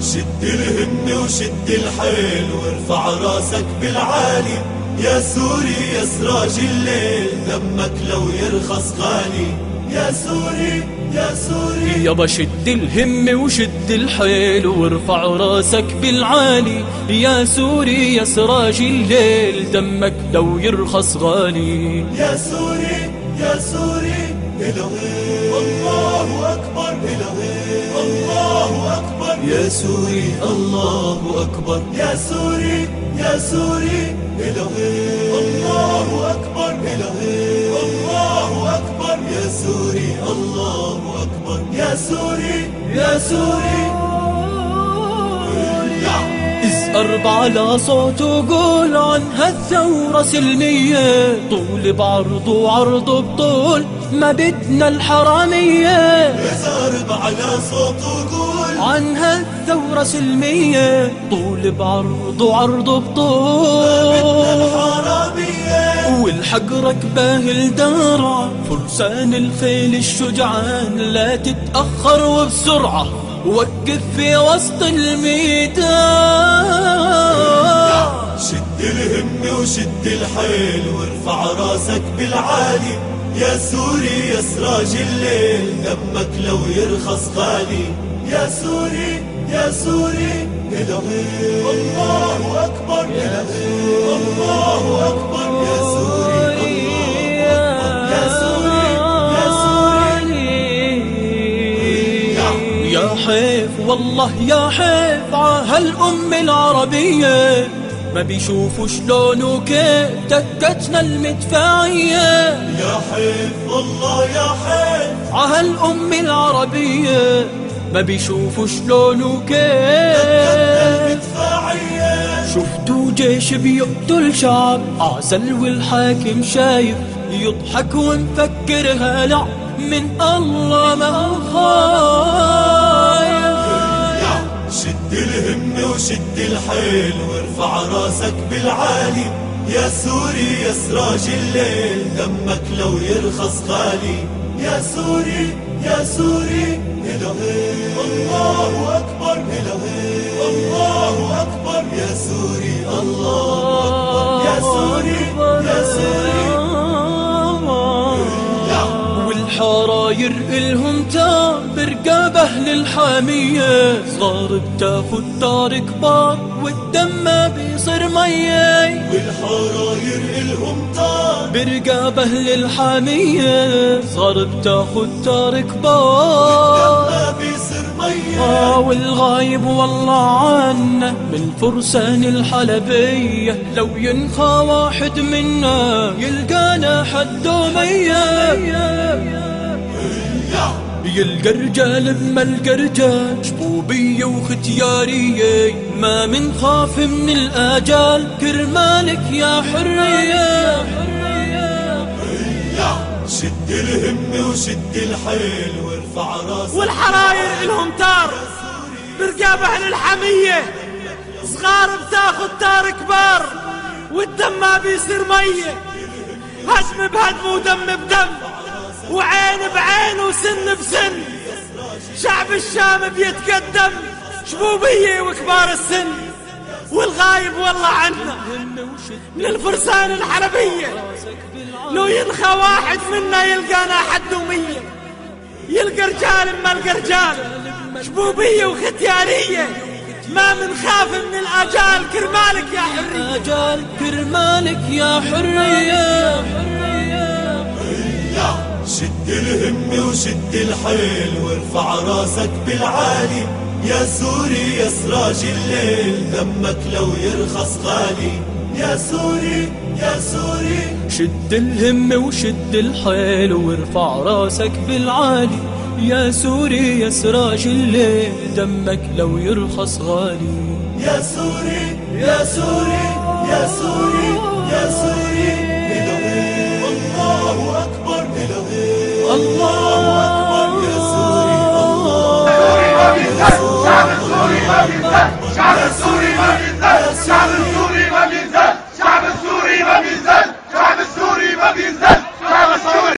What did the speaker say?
شد الهم وشد الحيل وارفع راسك بالعالي. يا سوري يا سراج الليل دمك لو يرخص غالي. يا سوري يا سوري. يابا شد الهم وشد الحيل وارفع راسك بالعالي. يا سوري يا سراج الليل دمك لو يرخص غالي. يا سوري يا سوري إلهي. الله أكبر إلهي. يا سوري الله أكبر. يا سوري يا سوري. إلهي. الله أكبر. إلهي. الله أكبر. يا سوري الله أكبر. يا سوري يا سوري. ازأر بعلى صوت وقول عن هالثورة سلمية. طول بعرض وعرض بطول ما بدنا الحرامية. ازأر بعلى صوت وقول عن هالثورة سلمية. طول بعرض وعرض بطول الحرامية. والحق ركب الدرعا فرسان الخيل الشجعان لا تتأخر وبسرعة. وقف في وسط الميدان. شد الهم وشد الحيل وارفع راسك بالعالي. يا سوري يا سراج الليل دمك لو يرخص غالي يا سوري يا سوري الله أكبر الله أكبر. حيف والله يا حيف عهالأم العربية. ما بيشوفوا شلون وكيف دكتنا المدفعية. يا حيف والله يا حيف. عهالأم العربية. ما بيشوفوا شلون وكيف. شفتوا جيش بيقتل شعب عسل والحاكم شايف. يضحك ومفكر هلع من الله ما خايف. شد الهم وشد الحيل وارفع راسك بالعالي. يا سوري يا سراج الليل دمك لو يرخص غالي. يا سوري يا سوري إلهي. الله أكبر إلهي. الله أكبر. يا سوري الله أكبر. يا سوري يا سوري. والحراير إلهم تار برقاب أهل الحامية صغار بتاخد دار كبار والدم ما بيصير مية. والحراير إلهم تار برقاب أهل الحامية صغار بتاخد دار كبار ما بيصير مية. آه والغايب والله عنا من فرسان الحلبية. لو ينخى واحد منا يلقانا حد يلقى رجال بما القى رجال شبوبية وختيارية ما من خاف من الآجال. كرمالك يا حرية. شد الهم وشد الحيل وارفع راسك. والحراير إلهم تار. برقاب أهل الحمية. صغار بتاخد تار كبار. والدم ما بيصير مية. هدم بهدم ودم بدم. وعين بعين وسن بسن. شعب الشام بيتقدم شبوبية وكبار السن. والغايب والله عنا من الفرسان الحربية لو ينخى واحد منا يلقانا حد ومية يلقى رجال ما القى رجال. شبوبية وختيارية. ما منخاف من الآجال. كرمالك يا حرية. كرمالك يا حرية. شد الهم وشد الحيل وارفع راسك بالعالي. يا سوري يا سراج الليل دمك لو يرخص غالي. يا سوري يا سوري شد الهم وشد الحيل وارفع راسك بالعالي. يا سوري يا سراج الليل دمك لو يرخص غالي. يا سوري يا سوري يا سوري يا سوري أكبر يا